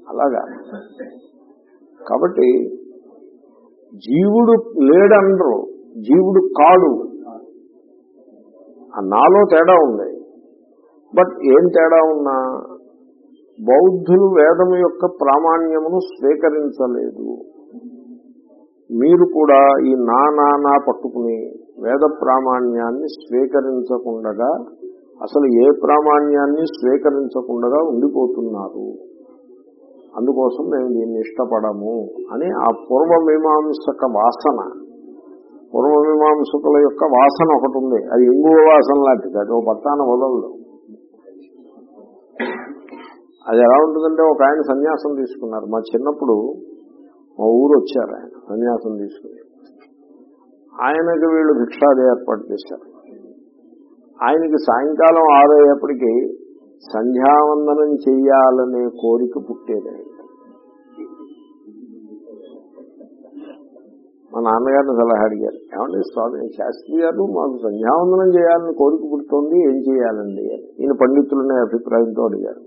అలాగా. కాబట్టి జీవుడు లేడనరు జీవుడు కాడు. ఆ నాలో తేడా ఉంది. బట్ ఏం తేడా ఉన్నా బౌద్ధులు వేదము యొక్క ప్రామాణ్యమును స్వీకరించలేదు. మీరు కూడా ఈ నా నా నా పట్టుకుని వేద ప్రామాణ్యాన్ని స్వీకరించకుండగా అసలు ఏ ప్రామాణ్యాన్ని స్వీకరించకుండా ఉండిపోతున్నారు? అందుకోసం మేము దీన్ని ఇష్టపడము అని ఆ పూర్వమీమాంసక వాసన. పూర్వమీమాంసకుల యొక్క వాసన ఒకటి ఉంది. అది ఇంగువ వాసన లాంటిది. అది ఒక పట్టాన వదలదు. అది ఎలా ఉంటుందంటే ఒక ఆయన సన్యాసం తీసుకున్నారు. మా చిన్నప్పుడు మా ఊరు వచ్చారు ఆయన సన్యాసం తీసుకుని. ఆయనకి వీళ్ళు భిక్షాది ఏర్పాటు చేశారు. ఆయనకి సాయంకాలం ఆరయ్యేప్పటికీ సంధ్యావందనం చెయ్యాలనే కోరిక పుట్టేది. మా నాన్నగారిని సలహా అడిగారు. ఏమంటే స్వామి శాస్త్రి గారు మాకు సంధ్యావందనం చేయాలని కోరిక పుడుతోంది ఏం చేయాలండి అని. ఈయన పండితులనే అభిప్రాయంతో అడిగారు.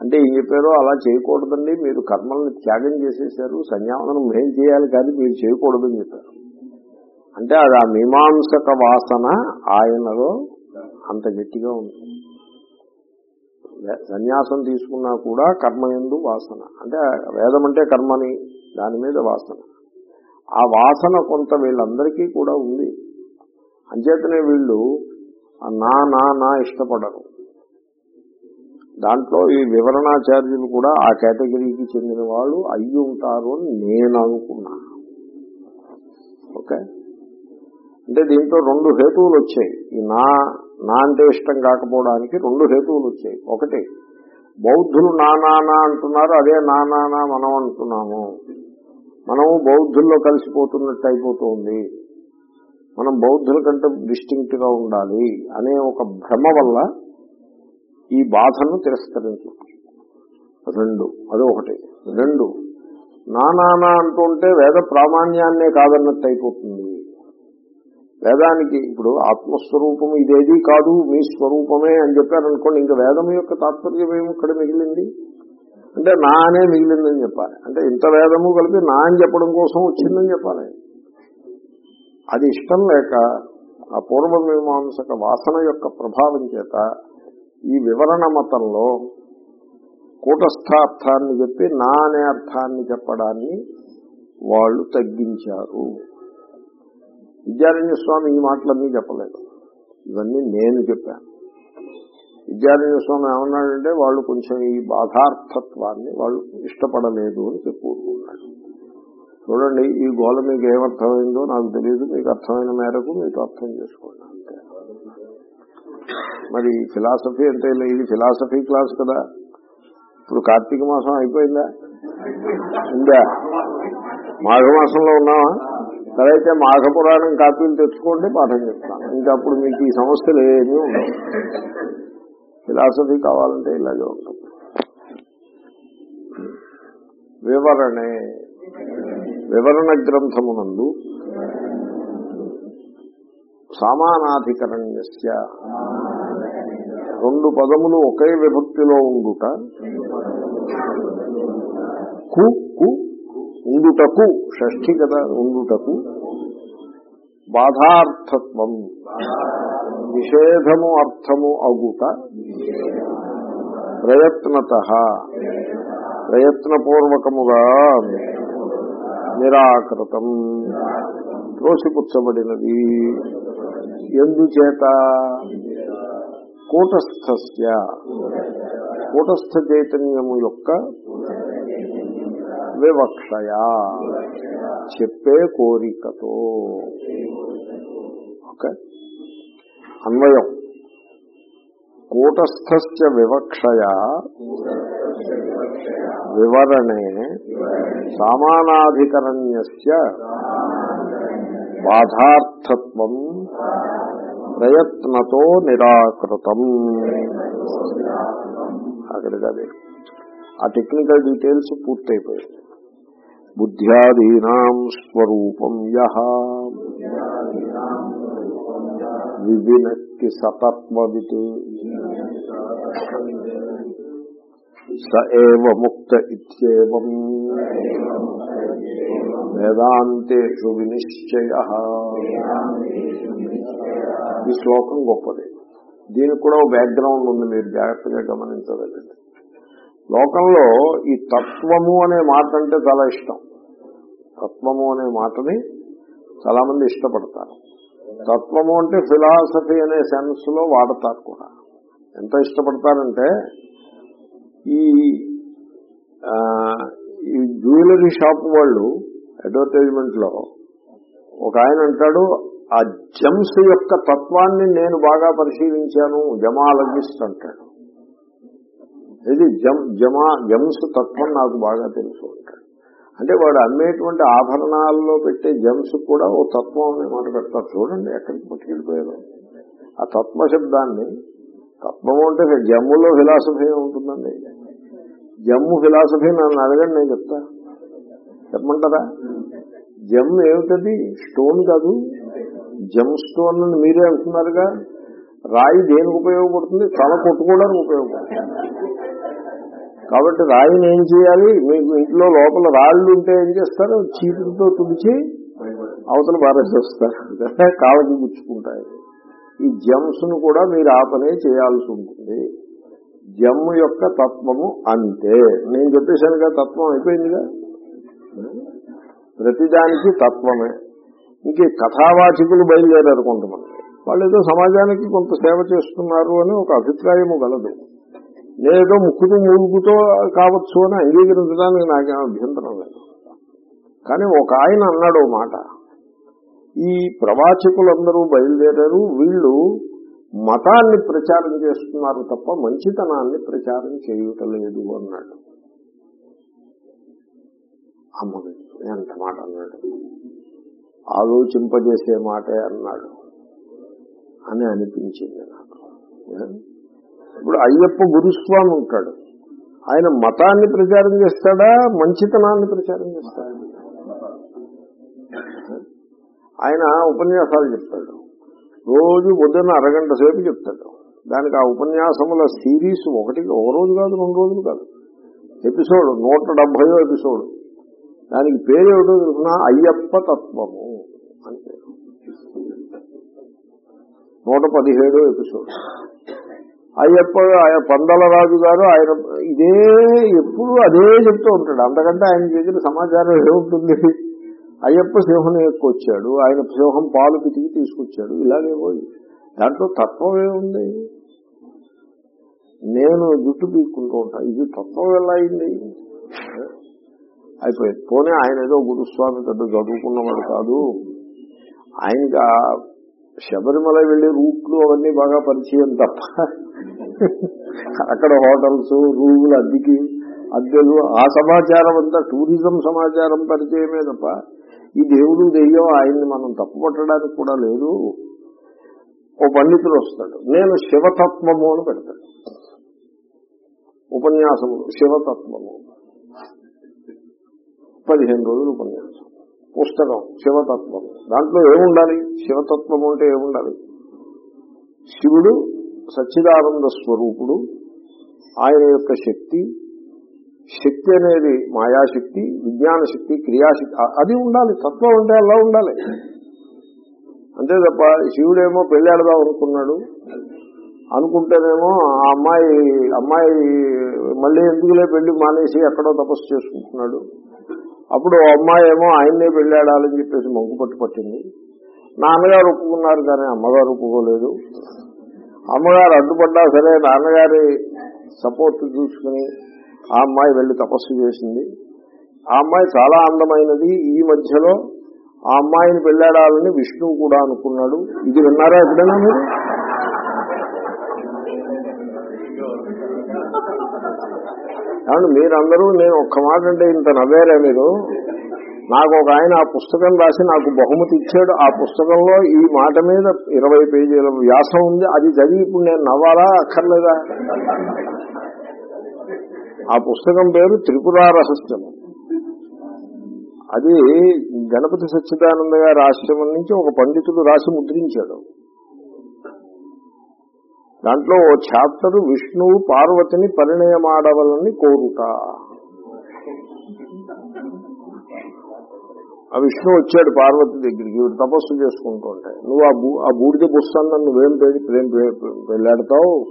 అంటే ఏం చెప్పారో అలా చేయకూడదండి మీరు కర్మల్ని త్యాగం చేసేసారు సంధ్యావందనం ఏం చేయాలి కానీ మీరు చేయకూడదని చెప్పారు. అంటే అది ఆ మీమాంసక వాసన ఆయనలో అంత గట్టిగా ఉంది. సన్యాసం తీసుకున్నా కూడా కర్మ ఎందు వాసన. అంటే వేదం అంటే కర్మని దాని మీద వాసన. ఆ వాసన కొంత వీళ్ళందరికీ కూడా ఉంది. అంచేతనే వీళ్ళు నా నా నా ఇష్టపడరు. దాంట్లో ఈ వివరణాచార్యులు కూడా ఆ కేటగిరీకి చెందిన వాళ్ళు అయ్యి ఉంటారు అని నేను అనుకున్నా. ఓకే? అంటే దీంట్లో రెండు హేతువులు వచ్చాయి. ఈ నా నా అంటే ఇష్టం కాకపోవడానికి రెండు హేతువులు వచ్చాయి. ఒకటి బౌద్ధులు నా అంటున్నారు అదే నా మనం అంటున్నాము. మనము బౌద్ధుల్లో కలిసిపోతున్నట్టు అయిపోతుంది. మనం బౌద్ధుల కంటే డిస్టింక్ట్గా ఉండాలి అనే ఒక భ్రమ వల్ల ఈ బాధను తిరస్కరించు రెండు అది ఒకటి. రెండు నా నానా అంటుంటే వేద ప్రామాణ్యాన్నే కాదన్నట్టు అయిపోతుంది. వేదానికి ఇప్పుడు ఆత్మస్వరూపం ఇదేది కాదు మీ స్వరూపమే అని చెప్పారనుకోండి ఇంకా వేదం యొక్క తాత్పర్యం ఏమి ఇక్కడ మిగిలింది? అంటే నా అనే మిగిలిందని చెప్పాలి. అంటే ఇంత వేదము కలిపి నా అని చెప్పడం కోసం వచ్చిందని చెప్పాలి. అది ఇష్టం లేక ఆ పూర్వమీమాంసక వాసన యొక్క ప్రభావం చేత ఈ వివరణ మతంలో కూటస్థార్థాన్ని చెప్పి నా అనే అర్థాన్ని చెప్పడాన్ని వాళ్ళు తగ్గించారు. విద్యారణ్య స్వామి ఈ మాటలన్నీ చెప్పలేదు. ఇవన్నీ నేను చెప్పాను. విద్యారణ్య స్వామి ఏమన్నాడంటే వాళ్ళు కొంచెం ఈ బాధార్థత్వాన్ని వాళ్ళు ఇష్టపడలేదు అని చెప్పుకున్నాడు చూడండి ఈ గోళ మీకు ఏమర్థమైందో నాకు తెలియదు మీకు అర్థమైన మేరకు మీకు అర్థం చేసుకోండి అంతే. మరి ఫిలాసఫీ అంటే ఇది ఫిలాసఫీ క్లాస్ కదా. ఇప్పుడు కార్తీక మాసం అయిపోయిందా? ఉందా? మాఘమాసంలో ఉన్నావా? సరే అయితే మాఘ పురాణం కాపీలు తెచ్చుకోండి పాఠం చెప్తాను. ఇంకా అప్పుడు మీకు ఈ సమస్యలు ఏమీ ఉండవు. ఫిలాసఫీ కావాలంటే ఇలాగే ఉంటుంది. వివరణే. వివరణ గ్రంథమునందు సామానాధికరణ్యస్య రెండు పదములు ఒకే విభక్తిలో ఉండుట కు కు ఉండుటకు షష్ఠి కదా ఉండుటకు బాధార్థత్వం. నిషేధము అర్థము అగుట. ప్రయత్నత. ప్రయత్నపూర్వకముగా నిరాకృతం. త్రోసిపుచ్చబడినది. ఎందుచేత? కూటస్థస్య. కూటస్థ చైతన్యము యొక్క వివక్షయా చెప్పే కోరికతో. ఓకే? అన్వయం. కూటస్థస్య వివక్షయా. వివరణే. సామానాధికరణ్యస్య. బాధార్థత్వం. ప్రయత్నతో నిరాకృతం. అక్కడికి అది. ఆ టెక్నికల్ డీటెయిల్స్ పూర్తయిపోయాయి. బుద్ధ్యాదీనాం స్వరూపం యహ. వివినక్తి సతత్వవిత్ స ఏవ ముక్త ఇత్యేవం. వేదాంతేషు వినిశ్చయ. ఈ శ్లోకం గొప్పది. దీనికి కూడా బ్యాక్గ్రౌండ్ ఉంది మీరు జాగ్రత్తగా గమనించగలండి లోకంలో ఈ తత్వము అనే మాట అంటే చాలా ఇష్టం. తత్వము అనే మాటని చాలా మంది ఇష్టపడతారు. తత్వము అంటే ఫిలాసఫీ అనే సెన్స్లో వాడతారు కూడా. ఎంత ఇష్టపడతారంటే ఈ ఈ జ్యువెలరీ షాప్ వాళ్ళు అడ్వర్టైజ్మెంట్లో ఒక ఆయన అంటాడు ఆ జమ్స్ యొక్క తత్వాన్ని నేను బాగా పరిశీలించాను జమాలజిస్ట్ అంటాడు. ఇది జమ్ జమా జమ్స్ తత్వం నాకు బాగా తెలుసు. అంటే వాడు అమ్మేటువంటి ఆభరణాల్లో పెట్టే జమ్స్ కూడా ఓ తత్వం అనే మాట పెడతారు. చూడండి ఎక్కడికి పట్టుకెళ్ళిపోయారు. ఆ తత్వ శబ్దాన్ని తత్వం అంటే జమ్ములో ఫిలాసఫీ ఉంటుందండి. జమ్ము ఫిలాసఫీ నన్ను అడగండి నేను చెప్తా. చెప్పమంటారా? జమ్ ఏమిటది? స్టోన్ కాదు. జమ్ స్టోన్ అని మీరే అంటున్నారుగా. రాయి దేనికి ఉపయోగపడుతుంది? తల కొట్టుకోవడానికి ఉపయోగపడుతుంది. కాబట్టి రాయిని ఏం చేయాలి? మీకు ఇంట్లో లోపల రాళ్ళు ఉంటే ఏం చేస్తారు? చీపులతో తుడిచి అవతల బారేసి కాళ్ళకి గుచ్చుకుంటాయి. ఈ జమ్స్ను కూడా మీరు ఆ పనే చేయాల్సి ఉంటుంది. జమ్ము యొక్క తత్వము అంతే నేను చెప్పేశానుగా తత్వం అయిపోయిందిగా? ప్రతిదానికి తత్వమే. ఇంక కథావాచికులు కథావాచకులు బయలుదేరారు కొంతమంది. వాళ్ళు ఏదో సమాజానికి కొంత సేవ చేస్తున్నారు అని ఒక అభిప్రాయము గలదు. నేనేదో ముక్కుతూ మూలుగుతో కావచ్చు అని అంగీకరించడానికి నాకేం అభ్యంతరం లేదు. కానీ ఒక ఆయన అన్నాడు మాట. ఈ ప్రవాచకులందరూ బయలుదేరారు. వీళ్ళు మతాన్ని ప్రచారం చేస్తున్నారు తప్ప మంచితనాన్ని ప్రచారం చేయటలేదు అన్నాడు. అమ్మ ఎంత మాట అన్నాడు. ఆలోచింపజేసే మాటే అన్నాడు అని అనిపించింది నాకు. ఇప్పుడు అయ్యప్ప గురుస్వామి ఉంటాడు. ఆయన మతాన్ని ప్రచారం చేస్తాడా? మంచితనాన్ని ప్రచారం చేస్తాడా? ఆయన ఉపన్యాసాలు చెప్తాడు. రోజు పొద్దున్న అరగంట సేపు చెప్తాడు. దానికి ఆ ఉపన్యాసముల సిరీస్ ఒకటి ఒక రోజు కాదు రెండు రోజులు కాదు. ఎపిసోడ్ నూట డెబ్బయో ఎపిసోడ్. దానికి పేరు ఏమిటో తెలుసిన అయ్యప్ప తత్వము అని పేరు. నూట పదిహేడో ఎపిసోడ్. అయ్యప్ప ఆయన పందలరాజు గారు ఆయన ఇదే ఎప్పుడు అదే చెప్తూ ఉంటాడు. అంతకంటే ఆయన దగ్గర సమాచారం ఏముంటుంది? అయ్యప్ప సింహం ఎక్కువచ్చాడు ఆయన సింహం పాలు పితికి తీసుకొచ్చాడు ఇలాగే పోయి. దాంట్లో తత్వం ఏముంది? నేను జుట్టు పీక్కుంటూ ఉంటా. ఇది తత్వం ఎలా అయింది? అయిపోయింది. పోనీ ఆయన ఏదో గురుస్వామి పెద్ద చదువుకున్నవాడు కాదు. ఆయనకి శబరిమల వెళ్ళే రూట్లు అవన్నీ బాగా పరిచయం తప్ప అక్కడ హోటల్స్ రూములు అద్దెకి అద్దెలు ఆ సమాచారం అంతా టూరిజం సమాచారం పరిచయమే తప్ప ఈ దేవుడు దెయ్యం ఆయన్ని మనం తప్పుపట్టడానికి కూడా లేదు. ఓ పండితుడు వస్తాడు. నేను శివతత్వము అని పెడతాడు. ఉపన్యాసములు శివతత్వము. పదిహేను రోజులు ఉపన్యాసం. పుస్తకం శివతత్వము. దాంట్లో ఏముండాలి? శివతత్వము అంటే ఏముండాలి? శివుడు సచ్చిదానంద స్వరూపుడు ఆయన యొక్క శక్తి శక్తి అనేది మాయాశక్తి విజ్ఞాన శక్తి క్రియాశక్తి అది ఉండాలి తత్వం ఉంటే అలా ఉండాలి. అంతే తప్ప శివుడేమో పెళ్ళాడదాం అనుకున్నాడు. అనుకుంటేనేమో ఆ అమ్మాయి అమ్మాయి మళ్ళీ ఎందుకులే పెళ్ళి మానేసి ఎక్కడో తపస్సు చేసుకుంటున్నాడు. అప్పుడు ఓ అమ్మాయి ఏమో ఆయన్నే పెళ్ళాడాలని చెప్పేసి మొగ్గు పట్టు పట్టింది. నాన్నగారు ఒప్పుకున్నారు కానీ అమ్మగారు ఒప్పుకోలేదు. అమ్మగారు అడ్డుపడ్డా సరే నాన్నగారి సపోర్ట్ చూసుకుని ఆ అమ్మాయి వెళ్ళి తపస్సు చేసింది. ఆ అమ్మాయి చాలా అందమైనది. ఈ మధ్యలో ఆ అమ్మాయిని పెళ్ళాడాలని విష్ణువు కూడా అనుకున్నాడు. ఇది విన్నారా ఎప్పుడైనా మీరు? కాబట్టి మీరందరూ నేను ఒక్క మాట అంటే ఇంత నవ్వారా మీరు? నాకు ఒక ఆయన ఆ పుస్తకం రాసి నాకు బహుమతి ఇచ్చాడు. ఆ పుస్తకంలో ఈ మాట మీద ఇరవై పేజీల వ్యాసం ఉంది. అది చదివి ఇప్పుడు నేను నవ్వాలా అక్కర్లేదా? ఆ పుస్తకం పేరు త్రిపుర రహస్యం. అది గణపతి సచ్చిదానంద గారి ఆశ్రమం నుంచి ఒక పండితుడు రాసి ముద్రించాడు. దాంట్లో ఓ చాప్టర్ విష్ణువు పార్వతిని పరిణయమాడవలని కోరుట. ఆ విష్ణు వచ్చాడు పార్వతి దగ్గరికి వీడు తపస్సు చేసుకుంటుంటే. నువ్వు ఆ బూ ఆ బూడిద బుస్తాన్ని నన్ను పె- ప్రేమ పె- పెళ్ళాడతావు?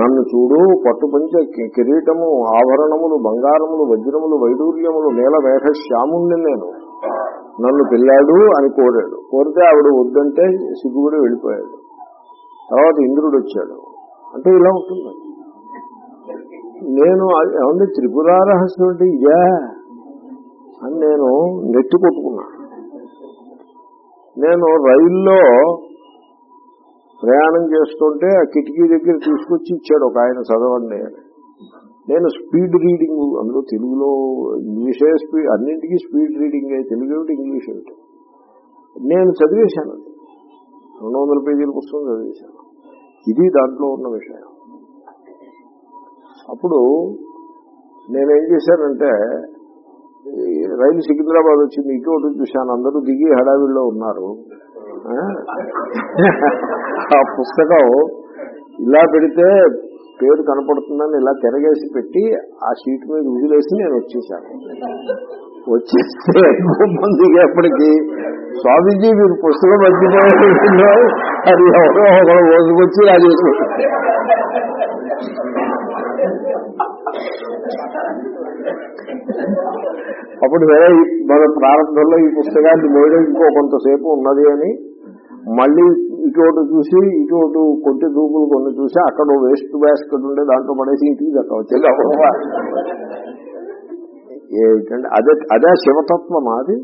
నన్ను చూడు పట్టుపంచ కి- కిరీటము ఆభరణములు బంగారములు వజ్రములు వైడూర్యములు నేల మేఘ శ్యాముణ్ణి నేను. నన్ను పిల్లాడు అని కోరాడు. కోరితే ఆవిడ వద్దంటే సిగ్గుపడి వెళ్ళిపోయాడు. తర్వాత ఇంద్రుడు వచ్చాడు. అంటే ఇలా ఉంటుంది. నేను ఏమంటే త్రిపుర రహస్యం అంటే ఇదే. అని నేను నెట్టి కొట్టుకున్నా. నేను రైల్లో ప్రయాణం చేస్తుంటే ఆ కిటికీ దగ్గర తీసుకొచ్చి ఇచ్చాడు ఒక ఆయన చదవండి అని. నేను స్పీడ్ రీడింగ్ అందులో తెలుగులో ఇంగ్లీషే స్పీడ్ అన్నింటికీ స్పీడ్ రీడింగ్ తెలుగు ఏమిటి ఇంగ్లీష్ ఏమిటి. నేను చదివేశాను రెండు వందల పేజీల పుస్తకం చదివేశాను. ఇది దాంట్లో ఉన్న విషయం. అప్పుడు నేనేం చేశానంటే రైలు సికింద్రాబాద్ వచ్చింది ఇటు అటు చూశాను అందరూ దిగి హడావిడిలో ఉన్నారు. ఆ? పుస్తకం ఇలా పెడితే పేరు కనపడుతుందని ఇలా తిరగేసి పెట్టి ఆ షీట్ మీద విజులేసి నేను వచ్చేసాను. వచ్చేస్తే మంది ఎప్పటికీ స్వామీజీ మీరు పుస్తకం మర్చిపోయారు అది ఎవరో ఒకరు రోజుకొచ్చి అది అప్పుడు వేరే మన ప్రారంభంలో ఈ పుస్తకాన్ని మోయడం ఇంకో కొంతసేపు ఉన్నది అని మళ్ళీ ఇటు చూసి ఇటు కొట్టి దూపులు కొన్ని చూసి అక్కడ వేస్ట్ బాస్కెట్ ఉండే దాంట్లో పడేసి ఇంటికి దక్కవచ్చు ఏంటంటే అదే అదే శివతత్వం అది?